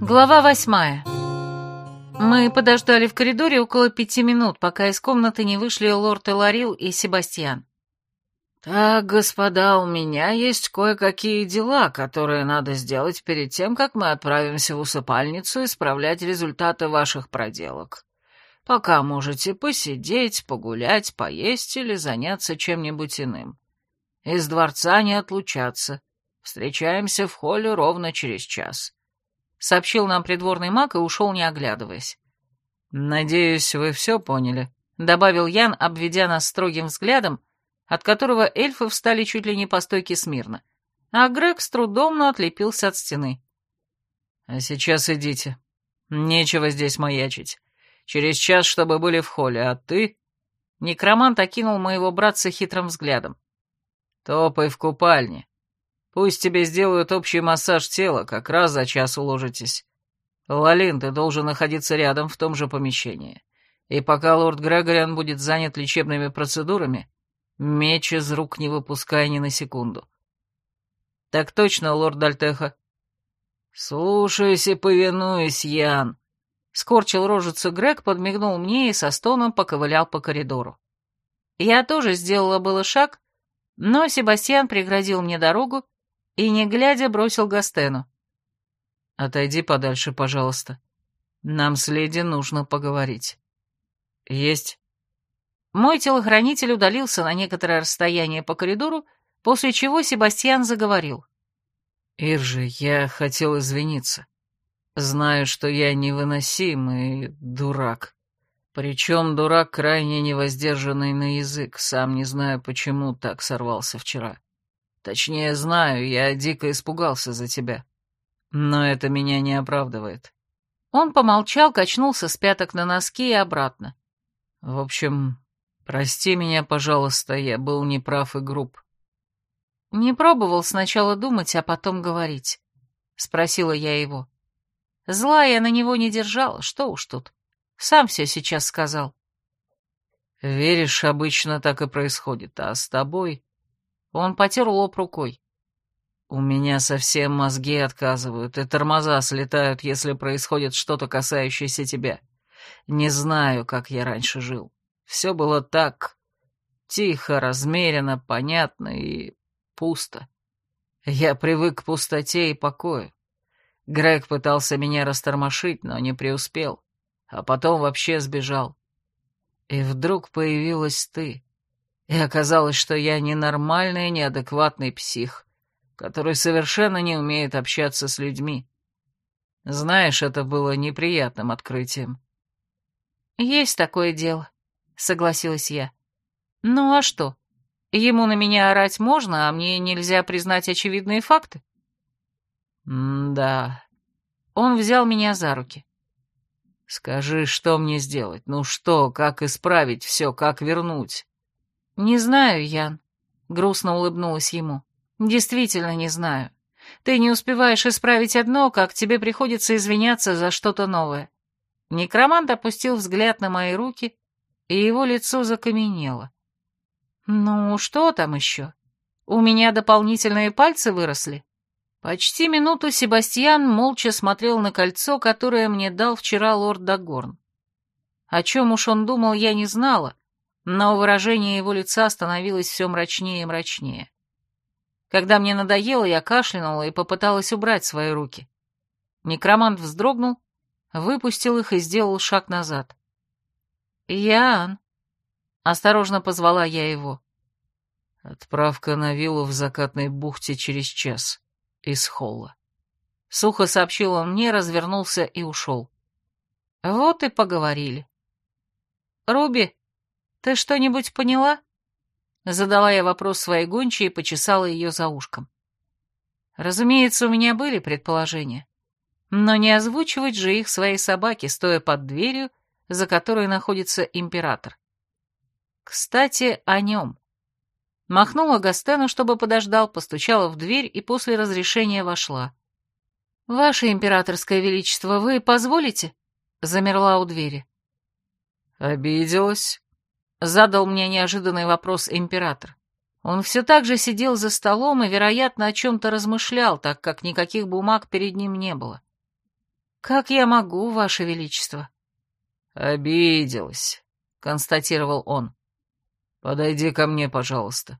Глава восьмая. Мы подождали в коридоре около пяти минут, пока из комнаты не вышли лорд Эларил и Себастьян. «Так, господа, у меня есть кое-какие дела, которые надо сделать перед тем, как мы отправимся в усыпальницу исправлять результаты ваших проделок. Пока можете посидеть, погулять, поесть или заняться чем-нибудь иным. Из дворца не отлучаться. Встречаемся в холле ровно через час», — сообщил нам придворный маг и ушел, не оглядываясь. «Надеюсь, вы все поняли», — добавил Ян, обведя нас строгим взглядом, от которого эльфы встали чуть ли не по стойке смирно, а Грег с трудом, но отлепился от стены. «А сейчас идите. Нечего здесь маячить. Через час, чтобы были в холле, а ты...» Некромант окинул моего братца хитрым взглядом. «Топай в купальне. Пусть тебе сделают общий массаж тела, как раз за час уложитесь. Лалин, ты должен находиться рядом в том же помещении. И пока лорд Грегориан будет занят лечебными процедурами, Меч из рук не выпуская ни на секунду. «Так точно, лорд Дальтеха». «Слушаюсь и повинуюсь, Ян», — скорчил рожицу Грег, подмигнул мне и со стоном поковылял по коридору. Я тоже сделала было шаг, но Себастьян преградил мне дорогу и, не глядя, бросил Гастену. «Отойди подальше, пожалуйста. Нам с леди нужно поговорить». «Есть». Мой телохранитель удалился на некоторое расстояние по коридору, после чего Себастьян заговорил. «Иржи, я хотел извиниться. Знаю, что я невыносим и дурак. Причем дурак крайне невоздержанный на язык, сам не знаю, почему так сорвался вчера. Точнее, знаю, я дико испугался за тебя. Но это меня не оправдывает». Он помолчал, качнулся с пяток на носки и обратно. В общем, «Прости меня, пожалуйста, я был неправ и груб». «Не пробовал сначала думать, а потом говорить?» — спросила я его. Зла я на него не держала, что уж тут. Сам все сейчас сказал. «Веришь, обычно так и происходит, а с тобой...» Он потер лоб рукой. «У меня совсем мозги отказывают, и тормоза слетают, если происходит что-то, касающееся тебя. Не знаю, как я раньше жил. Все было так тихо, размеренно, понятно и пусто. Я привык к пустоте и покою. Грег пытался меня растормошить, но не преуспел, а потом вообще сбежал. И вдруг появилась ты, и оказалось, что я ненормальный, неадекватный псих, который совершенно не умеет общаться с людьми. Знаешь, это было неприятным открытием. Есть такое дело. — согласилась я. «Ну а что? Ему на меня орать можно, а мне нельзя признать очевидные факты?» «Да». Он взял меня за руки. «Скажи, что мне сделать? Ну что, как исправить все, как вернуть?» «Не знаю, Ян», — грустно улыбнулась ему. «Действительно не знаю. Ты не успеваешь исправить одно, как тебе приходится извиняться за что-то новое». Некромант опустил взгляд на мои руки и его лицо закаменело. «Ну, что там еще? У меня дополнительные пальцы выросли?» Почти минуту Себастьян молча смотрел на кольцо, которое мне дал вчера лорд Дагорн. О чем уж он думал, я не знала, но выражение его лица становилось все мрачнее и мрачнее. Когда мне надоело, я кашлянула и попыталась убрать свои руки. Некромант вздрогнул, выпустил их и сделал шаг назад. «Ян!» — осторожно позвала я его. Отправка на виллу в закатной бухте через час. Из холла. Сухо сообщил он мне, развернулся и ушел. Вот и поговорили. «Руби, ты что-нибудь поняла?» Задала я вопрос своей гончей и почесала ее за ушком. Разумеется, у меня были предположения. Но не озвучивать же их своей собаке, стоя под дверью за которой находится император. Кстати, о нем. Махнула Гастену, чтобы подождал, постучала в дверь и после разрешения вошла. «Ваше императорское величество, вы позволите?» Замерла у двери. «Обиделась?» Задал мне неожиданный вопрос император. Он все так же сидел за столом и, вероятно, о чем-то размышлял, так как никаких бумаг перед ним не было. «Как я могу, Ваше Величество?» «Обиделась», — констатировал он. «Подойди ко мне, пожалуйста».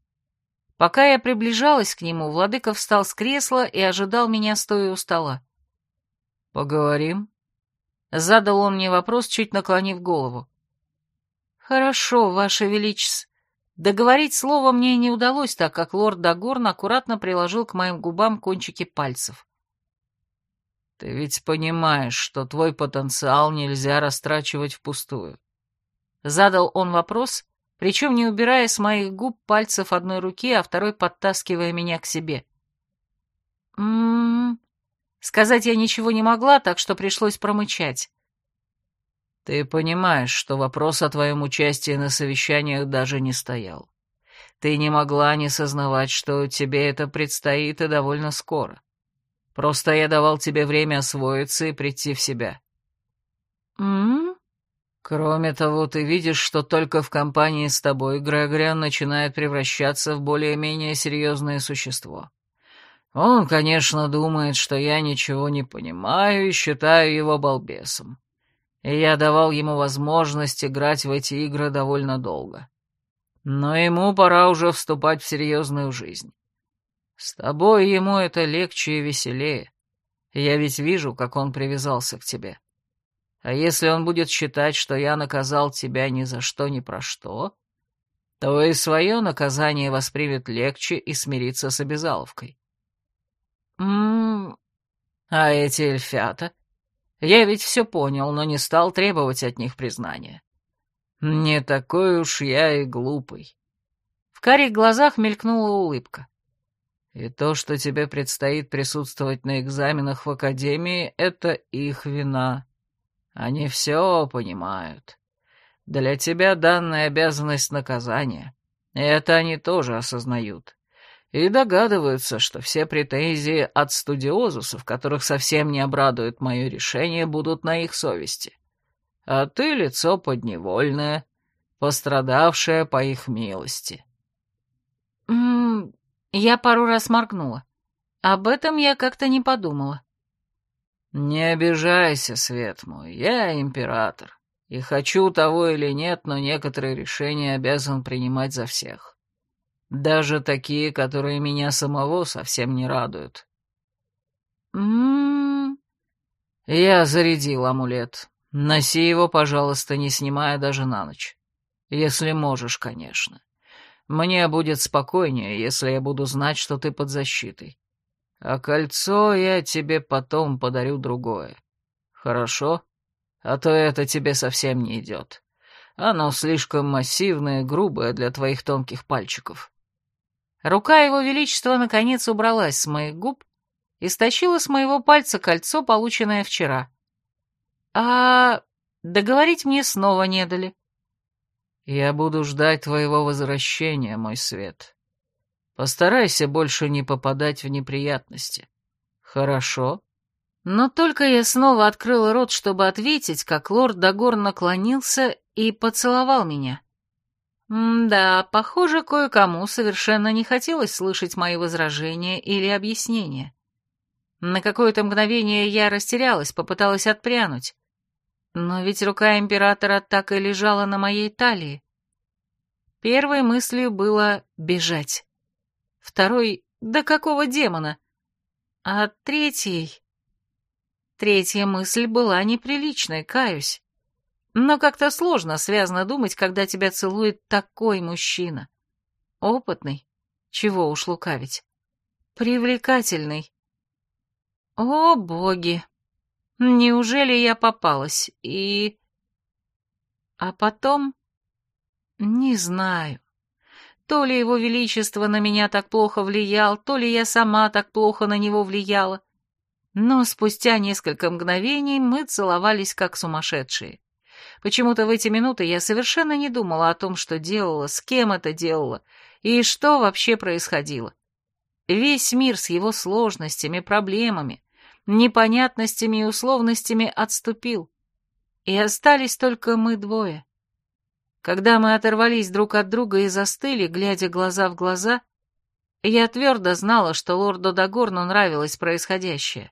Пока я приближалась к нему, владыка встал с кресла и ожидал меня, стоя у стола. «Поговорим?» Задал он мне вопрос, чуть наклонив голову. «Хорошо, Ваше Величество». Договорить слово мне не удалось, так как лорд Дагорн аккуратно приложил к моим губам кончики пальцев. «Ты ведь понимаешь, что твой потенциал нельзя растрачивать впустую». Задал он вопрос, причем не убирая с моих губ пальцев одной руки, а второй подтаскивая меня к себе. «М-м-м...» Сказать я ничего не могла, так что пришлось промычать. Ты понимаешь, что вопрос о твоем участии на совещаниях даже не стоял. Ты не могла не сознавать, что тебе это предстоит и довольно скоро. Просто я давал тебе время освоиться и прийти в себя. М? Кроме того, ты видишь, что только в компании с тобой Грегориан начинает превращаться в более-менее серьезное существо. Он, конечно, думает, что я ничего не понимаю и считаю его балбесом и я давал ему возможность играть в эти игры довольно долго. Но ему пора уже вступать в серьезную жизнь. С тобой ему это легче и веселее. Я ведь вижу, как он привязался к тебе. А если он будет считать, что я наказал тебя ни за что, ни про что, то и свое наказание воспримет легче и смириться с обязаловкой. М-м, а эти эльфята? Я ведь все понял, но не стал требовать от них признания. Не такой уж я и глупый. В карих глазах мелькнула улыбка. И то, что тебе предстоит присутствовать на экзаменах в академии, это их вина. Они все понимают. Для тебя данная обязанность наказания. Это они тоже осознают и догадываются, что все претензии от студиозусов, которых совсем не обрадует мое решение, будут на их совести. А ты лицо подневольное, пострадавшее по их милости. М -м, я пару раз моргнула. Об этом я как-то не подумала. Не обижайся, свет мой, я император, и хочу того или нет, но некоторые решения обязан принимать за всех. Даже такие, которые меня самого совсем не радуют. М-м. Я зарядил амулет. Носи его, пожалуйста, не снимая даже на ночь. Если можешь, конечно. Мне будет спокойнее, если я буду знать, что ты под защитой. А кольцо я тебе потом подарю другое. Хорошо? А то это тебе совсем не идет. Оно слишком массивное и грубое для твоих тонких пальчиков. Рука его величества наконец убралась с моих губ и стащила с моего пальца кольцо, полученное вчера. А договорить мне снова не дали. «Я буду ждать твоего возвращения, мой свет. Постарайся больше не попадать в неприятности. Хорошо?» Но только я снова открыла рот, чтобы ответить, как лорд Дагор наклонился и поцеловал меня. М-да, похоже, кое-кому совершенно не хотелось слышать мои возражения или объяснения. На какое-то мгновение я растерялась, попыталась отпрянуть. Но ведь рука императора так и лежала на моей талии. Первой мыслью было бежать. Второй — да какого демона? А третьей... Третья мысль была неприличной, каюсь. Но как-то сложно связно думать, когда тебя целует такой мужчина. Опытный, чего уж лукавить. Привлекательный. О, боги! Неужели я попалась? И... А потом... Не знаю. То ли его величество на меня так плохо влиял, то ли я сама так плохо на него влияла. Но спустя несколько мгновений мы целовались как сумасшедшие. Почему-то в эти минуты я совершенно не думала о том, что делала, с кем это делала и что вообще происходило. Весь мир с его сложностями, проблемами, непонятностями и условностями отступил. И остались только мы двое. Когда мы оторвались друг от друга и застыли, глядя глаза в глаза, я твердо знала, что лорду Дагорну нравилось происходящее.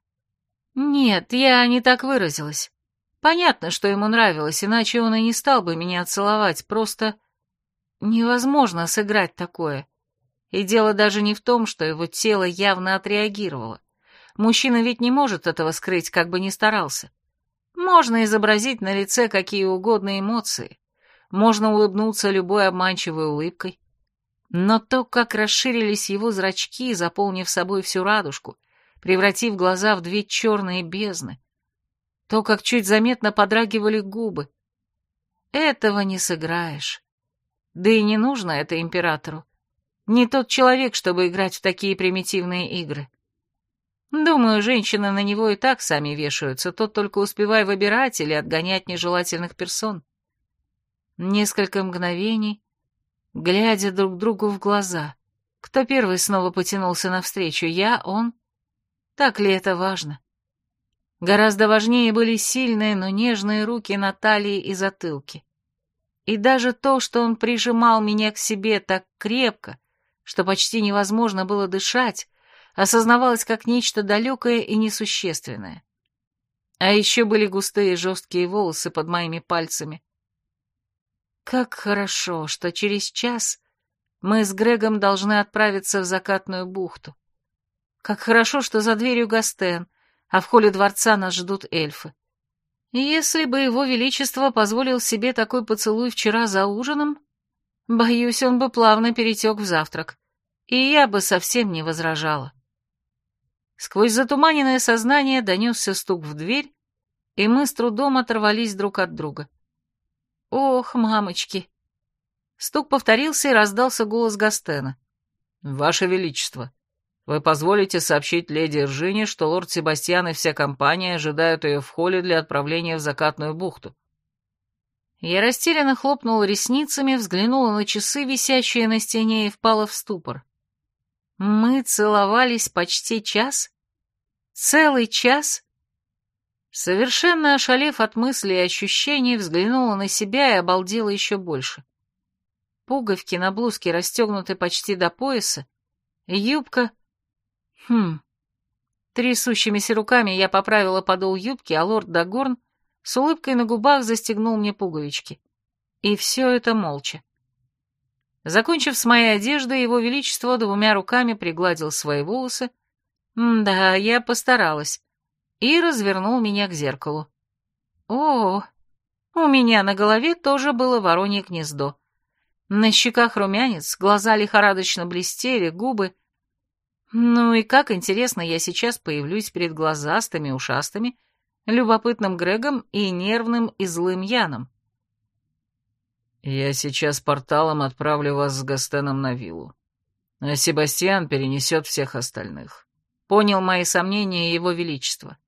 Нет, я не так выразилась. Понятно, что ему нравилось, иначе он и не стал бы меня целовать, просто невозможно сыграть такое. И дело даже не в том, что его тело явно отреагировало. Мужчина ведь не может этого скрыть, как бы ни старался. Можно изобразить на лице какие угодно эмоции, можно улыбнуться любой обманчивой улыбкой. Но то, как расширились его зрачки, заполнив собой всю радужку, превратив глаза в две черные бездны, то, как чуть заметно подрагивали губы, этого не сыграешь. Да и не нужно это императору. Не тот человек, чтобы играть в такие примитивные игры. Думаю, женщины на него и так сами вешаются, тот только успевай выбирать или отгонять нежелательных персон. Несколько мгновений, глядя друг другу в глаза. Кто первый снова потянулся навстречу, я, он? Так ли это важно? Гораздо важнее были сильные, но нежные руки на талии и затылке. И даже то, что он прижимал меня к себе так крепко, что почти невозможно было дышать, осознавалось как нечто далекое и несущественное. А еще были густые жесткие волосы под моими пальцами. Как хорошо, что через час мы с Грегом должны отправиться в закатную бухту. Как хорошо, что за дверью Гастен, а в холле дворца нас ждут эльфы. Если бы его величество позволил себе такой поцелуй вчера за ужином, Боюсь, он бы плавно перетек в завтрак, и я бы совсем не возражала. Сквозь затуманенное сознание донесся стук в дверь, и мы с трудом оторвались друг от друга. Ох, мамочки! Стук повторился, и раздался голос Гастена. «Ваше Величество, вы позволите сообщить леди Ржине, что лорд Себастьян и вся компания ожидают ее в холле для отправления в закатную бухту?» Я растерянно хлопнула ресницами, взглянула на часы, висящие на стене, и впала в ступор. Мы целовались почти час? Целый час? Совершенно ошалев от мыслей и ощущений, взглянула на себя и обалдела еще больше. Пуговки на блузке расстегнуты почти до пояса, юбка... Хм... Трясущимися руками я поправила подол юбки, а лорд Дагорн с улыбкой на губах застегнул мне пуговички. И все это молча. Закончив с моей одеждой, его величество двумя руками пригладил свои волосы. да, я постаралась. И развернул меня к зеркалу. О, у меня на голове тоже было воронье гнездо. На щеках румянец, глаза лихорадочно блестели, губы... Ну и как интересно я сейчас появлюсь перед глазастыми, ушастыми любопытным Грегом и нервным и злым Яном. «Я сейчас порталом отправлю вас с Гастеном на виллу, а Себастьян перенесет всех остальных», — понял мои сомнения его величество.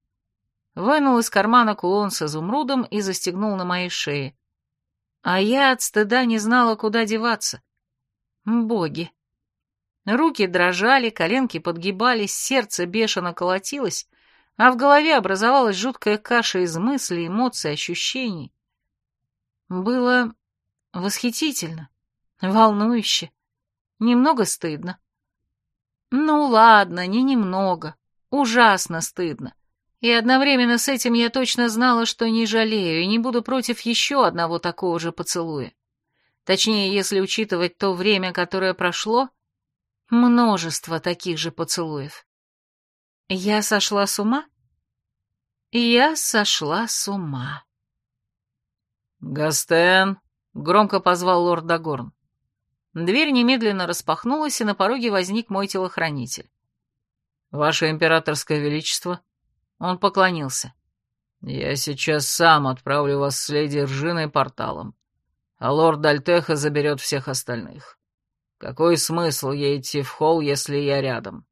Вынул из кармана кулон с изумрудом и застегнул на моей шее. А я от стыда не знала, куда деваться. Боги! Руки дрожали, коленки подгибались, сердце бешено колотилось, а в голове образовалась жуткая каша из мыслей, эмоций, ощущений. Было восхитительно, волнующе, немного стыдно. Ну ладно, не немного, ужасно стыдно. И одновременно с этим я точно знала, что не жалею и не буду против еще одного такого же поцелуя. Точнее, если учитывать то время, которое прошло, множество таких же поцелуев. Я сошла с ума? Я сошла с ума. «Гастен!» — громко позвал лорд Дагорн. Дверь немедленно распахнулась, и на пороге возник мой телохранитель. «Ваше императорское величество!» Он поклонился. «Я сейчас сам отправлю вас с леди Ржиной порталом, а лорд Дальтеха заберет всех остальных. Какой смысл ей идти в холл, если я рядом?»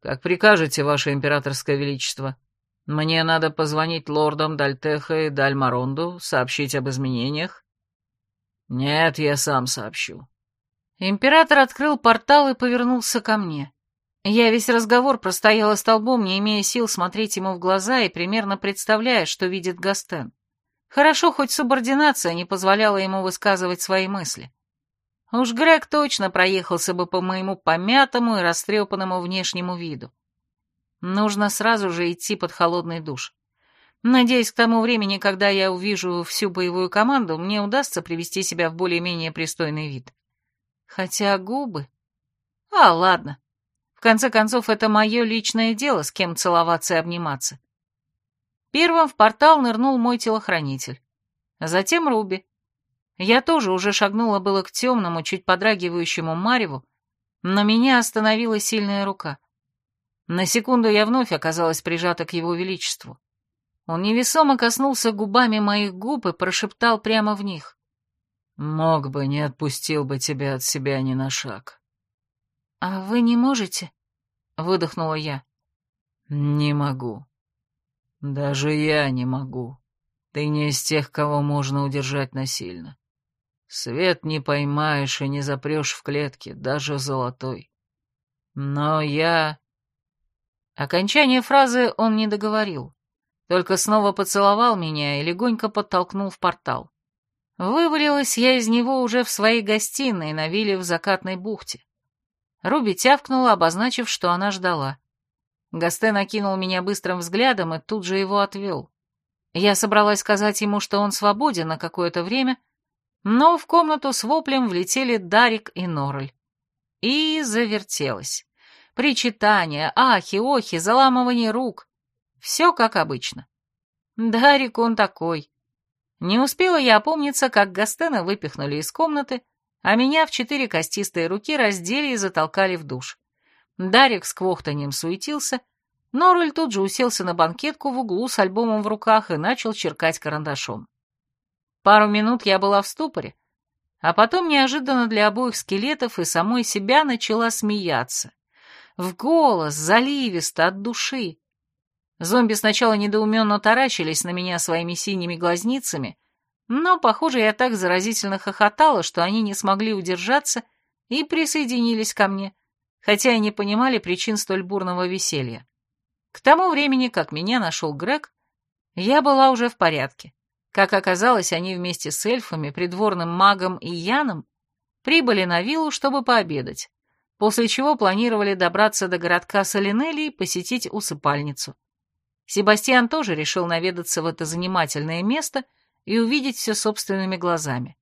«Как прикажете, ваше императорское величество. Мне надо позвонить лордам Дальтеха и Дальмаронду, сообщить об изменениях?» «Нет, я сам сообщу». Император открыл портал и повернулся ко мне. Я весь разговор простояла столбом, не имея сил смотреть ему в глаза и примерно представляя, что видит Гастен. Хорошо, хоть субординация не позволяла ему высказывать свои мысли. Уж Грег точно проехался бы по моему помятому и растрепанному внешнему виду. Нужно сразу же идти под холодный душ. Надеюсь, к тому времени, когда я увижу всю боевую команду, мне удастся привести себя в более-менее пристойный вид. Хотя губы... А, ладно. В конце концов, это мое личное дело, с кем целоваться и обниматься. Первым в портал нырнул мой телохранитель. Затем Руби. Я тоже уже шагнула было к темному, чуть подрагивающему мареву, но меня остановила сильная рука. На секунду я вновь оказалась прижата к его величеству. Он невесомо коснулся губами моих губ и прошептал прямо в них. «Мог бы, не отпустил бы тебя от себя ни на шаг». «А вы не можете?» — выдохнула я. «Не могу. Даже я не могу. Ты не из тех, кого можно удержать насильно. Свет не поймаешь и не запрешь в клетке, даже золотой. Но я...» Окончание фразы он не договорил, только снова поцеловал меня и легонько подтолкнул в портал. Вывалилась я из него уже в своей гостиной на вилле в закатной бухте. Руби тявкнула, обозначив, что она ждала. Гастен окинул меня быстрым взглядом и тут же его отвел. Я собралась сказать ему, что он свободен на какое-то время, но в комнату с воплем влетели Дарик и Норрель. И завертелась. Причитания, ахи, охи, заламывание рук. Все как обычно. Дарик он такой. Не успела я опомниться, как Гастена выпихнули из комнаты, а меня в четыре костистые руки раздели и затолкали в душ. Дарик с квохтанием суетился, Норрель тут же уселся на банкетку в углу с альбомом в руках и начал черкать карандашом. Пару минут я была в ступоре, а потом неожиданно для обоих скелетов и самой себя начала смеяться в голос, заливисто, от души. Зомби сначала недоуменно таращились на меня своими синими глазницами, но, похоже, я так заразительно хохотала, что они не смогли удержаться и присоединились ко мне, хотя и не понимали причин столь бурного веселья. К тому времени, как меня нашел Грег, я была уже в порядке. Как оказалось, они вместе с эльфами, придворным магом и Яном прибыли на виллу, чтобы пообедать после чего планировали добраться до городка Солинелли и посетить усыпальницу. Себастьян тоже решил наведаться в это занимательное место и увидеть все собственными глазами.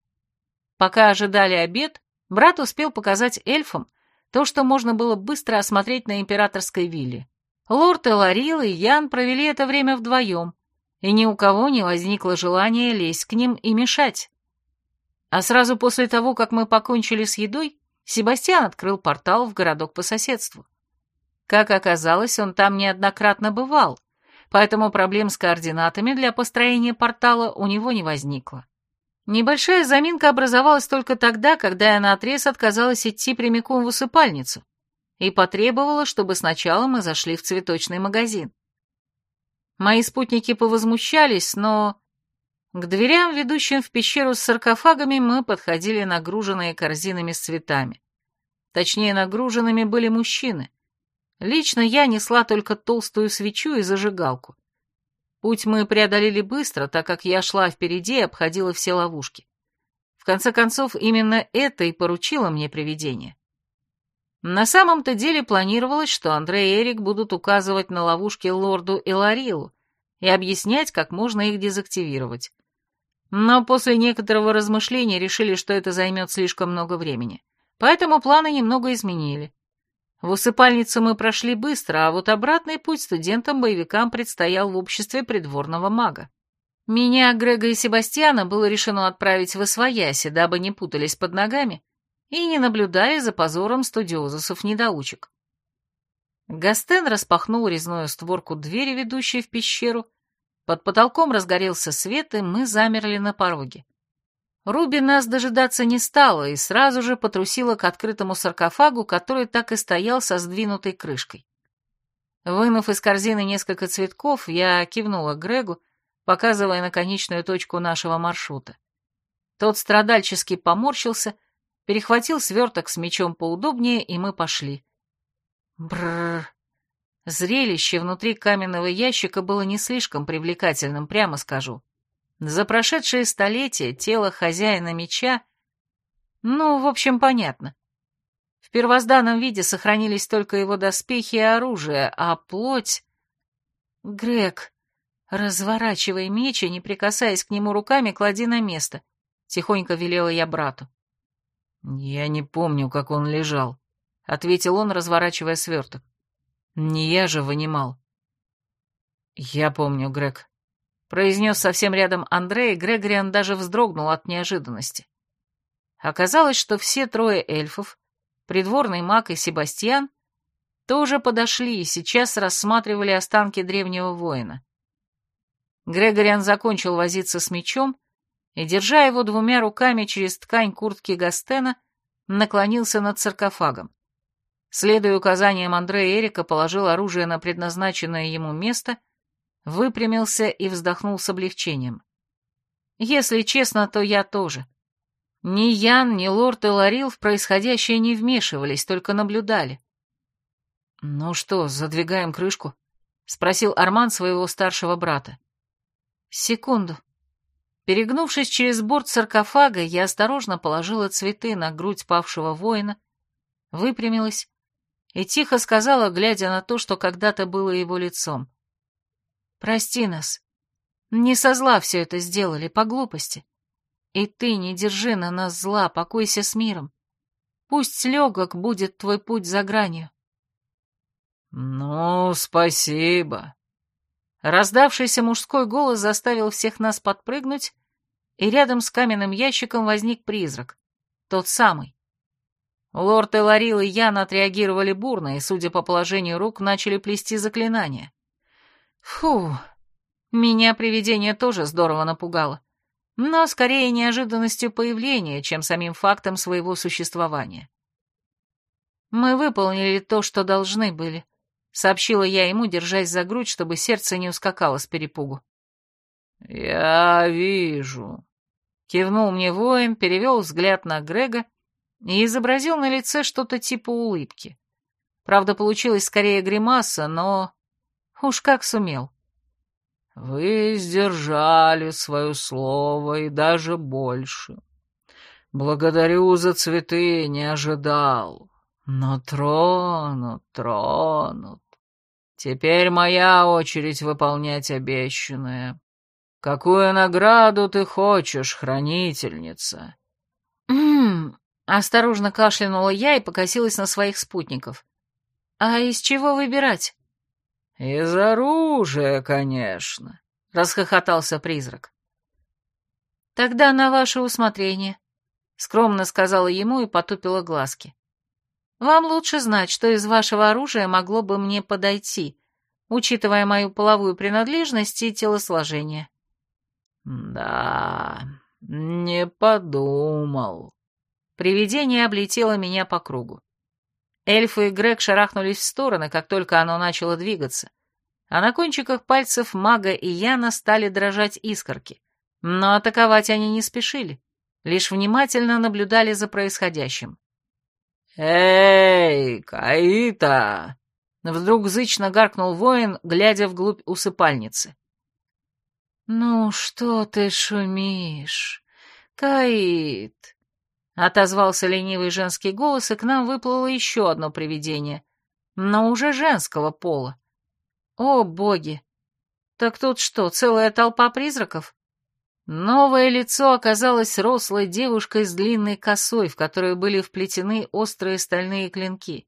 Пока ожидали обед, брат успел показать эльфам то, что можно было быстро осмотреть на императорской вилле. Лорд Эларил и Ян провели это время вдвоем, и ни у кого не возникло желания лезть к ним и мешать. А сразу после того, как мы покончили с едой, Себастьян открыл портал в городок по соседству. Как оказалось, он там неоднократно бывал, поэтому проблем с координатами для построения портала у него не возникло. Небольшая заминка образовалась только тогда, когда я наотрез отказалась идти прямиком в усыпальницу и потребовала, чтобы сначала мы зашли в цветочный магазин. Мои спутники повозмущались, но к дверям, ведущим в пещеру с саркофагами, мы подходили нагруженные корзинами с цветами. Точнее, нагруженными были мужчины. Лично я несла только толстую свечу и зажигалку. Путь мы преодолели быстро, так как я шла впереди и обходила все ловушки. В конце концов, именно это и поручило мне привидение. На самом-то деле планировалось, что Андрей и Эрик будут указывать на ловушки лорду Эларилу и объяснять, как можно их дезактивировать но после некоторого размышления решили, что это займет слишком много времени. Поэтому планы немного изменили. В усыпальницу мы прошли быстро, а вот обратный путь студентам-боевикам предстоял в обществе придворного мага. Меня, Грега и Себастьяна было решено отправить в Освояси, дабы не путались под ногами и не наблюдали за позором студиозусов-недоучек. Гастен распахнул резную створку двери, ведущей в пещеру, под потолком разгорелся свет, и мы замерли на пороге. Руби нас дожидаться не стала и сразу же потрусила к открытому саркофагу, который так и стоял со сдвинутой крышкой. Вынув из корзины несколько цветков, я кивнула Грегу, показывая на конечную точку нашего маршрута. Тот страдальчески поморщился, перехватил сверток с мечом поудобнее, и мы пошли. Бррр. Зрелище внутри каменного ящика было не слишком привлекательным, прямо скажу. За прошедшие столетия тело хозяина меча... Ну, в общем, понятно. В первозданном виде сохранились только его доспехи и оружие, а плоть... Грег, разворачивай меч и, не прикасаясь к нему руками, клади на место. Тихонько велела я брату. Я не помню, как он лежал, — ответил он, разворачивая сверток. Не я же вынимал. Я помню, Грег. Произнес совсем рядом Андрей, и Грегориан даже вздрогнул от неожиданности. Оказалось, что все трое эльфов, придворный маг и Себастьян, тоже подошли и сейчас рассматривали останки древнего воина. Грегориан закончил возиться с мечом и, держа его двумя руками через ткань куртки Гастена, наклонился над саркофагом. Следуя указаниям Андрея Эрика, положил оружие на предназначенное ему место, выпрямился и вздохнул с облегчением. Если честно, то я тоже. Ни Ян, ни лорд Эларил в происходящее не вмешивались, только наблюдали. «Ну что, задвигаем крышку?» — спросил Арман своего старшего брата. «Секунду». Перегнувшись через борт саркофага, я осторожно положила цветы на грудь павшего воина, выпрямилась и тихо сказала, глядя на то, что когда-то было его лицом. «Прости нас. Не со зла все это сделали, по глупости. И ты не держи на нас зла, покойся с миром. Пусть легок будет твой путь за гранью. «Ну, спасибо». Раздавшийся мужской голос заставил всех нас подпрыгнуть, и рядом с каменным ящиком возник призрак. Тот самый. Лорд Эларил и Ян отреагировали бурно, и, судя по положению рук, начали плести заклинания. Фу, меня привидение тоже здорово напугало но скорее неожиданностью появления, чем самим фактом своего существования. «Мы выполнили то, что должны были», — сообщила я ему, держась за грудь, чтобы сердце не ускакало с перепугу. «Я вижу», — кивнул мне воин, перевел взгляд на Грега и изобразил на лице что-то типа улыбки. Правда, получилась скорее гримаса, но... Уж как сумел. Вы сдержали свое слово и даже больше. Благодарю за цветы, не ожидал. Но тронут, тронут. Теперь моя очередь выполнять обещанное. Какую награду ты хочешь, хранительница? «М-м-м», осторожно кашлянула я и покосилась на своих спутников. «А из чего выбирать?» «Из оружия, конечно», — расхохотался призрак. «Тогда на ваше усмотрение», — скромно сказала ему и потупила глазки. «Вам лучше знать, что из вашего оружия могло бы мне подойти, учитывая мою половую принадлежность и телосложение». «Да, не подумал». Привидение облетело меня по кругу. Эльфы и Грег шарахнулись в стороны, как только оно начало двигаться, а на кончиках пальцев мага и Яна стали дрожать искорки. Но атаковать они не спешили, лишь внимательно наблюдали за происходящим. «Эй, Каита!» Вдруг зычно гаркнул воин, глядя вглубь усыпальницы. «Ну что ты шумишь, Каит?» Отозвался ленивый женский голос, и к нам выплыло еще одно привидение, но уже женского пола. О, боги! Так тут что, целая толпа призраков? Новое лицо оказалось рослой девушкой с длинной косой, в которую были вплетены острые стальные клинки,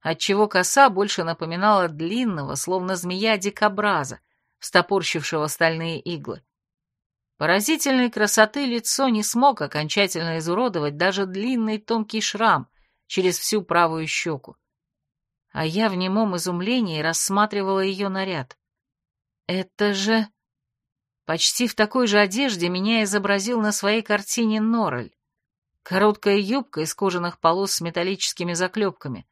отчего коса больше напоминала длинного, словно змея дикобраза, встопорщившего стальные иглы. Поразительной красоты лицо не смог окончательно изуродовать даже длинный тонкий шрам через всю правую щеку. А я в немом изумлении рассматривала ее наряд. Это же... Почти в такой же одежде меня изобразил на своей картине Норрель. Короткая юбка из кожаных полос с металлическими заклепками,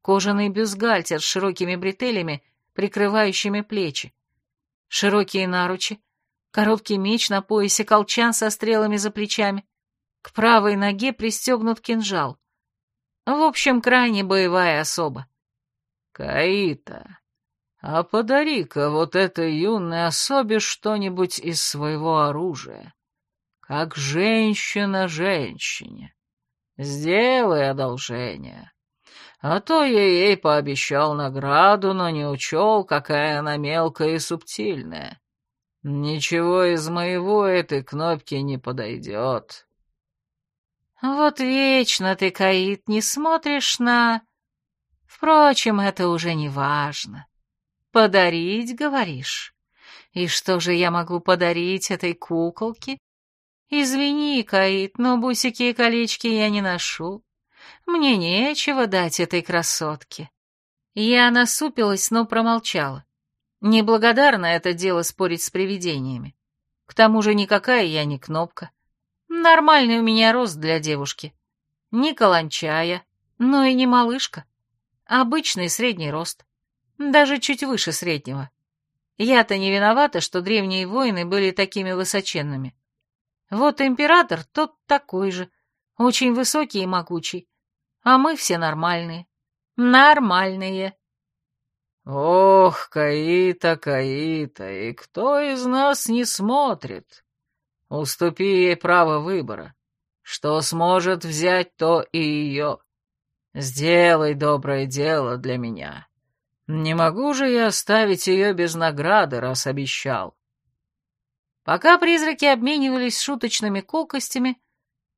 кожаный бюстгальтер с широкими бретелями, прикрывающими плечи, широкие наручи, Короткий меч на поясе, колчан со стрелами за плечами. К правой ноге пристегнут кинжал. В общем, крайне боевая особа. «Каита, а подари-ка вот этой юной особе что-нибудь из своего оружия. Как женщина женщине. Сделай одолжение. А то я ей пообещал награду, но не учел, какая она мелкая и субтильная. Ничего из моего этой кнопки не подойдет. Вот вечно ты, Каит, не смотришь на... Впрочем, это уже не важно. Подарить, говоришь? И что же я могу подарить этой куколке? Извини, Каит, но бусики и колечки я не ношу. Мне нечего дать этой красотке. Я насупилась, но промолчала. Неблагодарно это дело спорить с привидениями. К тому же никакая я не кнопка. Нормальный у меня рост для девушки. Не каланчая, но и не малышка. Обычный средний рост. Даже чуть выше среднего. Я-то не виновата, что древние воины были такими высоченными. Вот император тот такой же, очень высокий и могучий. А мы все нормальные. Нормальные. Ох, Каита, Каита, и кто из нас не смотрит? Уступи ей право выбора. Что сможет взять, то и ее. Сделай доброе дело для меня. Не могу же я оставить ее без награды, раз обещал. Пока призраки обменивались шуточными колкостями,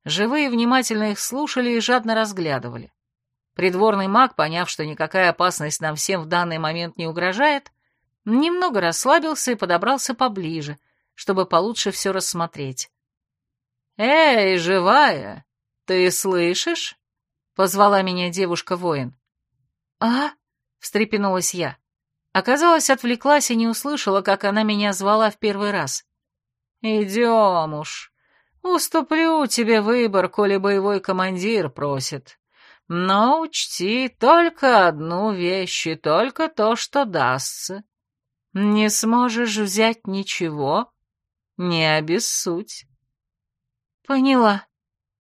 живые внимательно их слушали и жадно разглядывали. Придворный маг, поняв, что никакая опасность нам всем в данный момент не угрожает, немного расслабился и подобрался поближе, чтобы получше все рассмотреть. «Эй, живая, ты слышишь?» — позвала меня девушка-воин. «А?» — встрепенулась я. Оказалось, отвлеклась и не услышала, как она меня звала в первый раз. «Идем уж. Уступлю тебе выбор, коли боевой командир просит. Но учти только одну вещь и только то, что дастся. Не сможешь взять ничего, не обессудь. Поняла.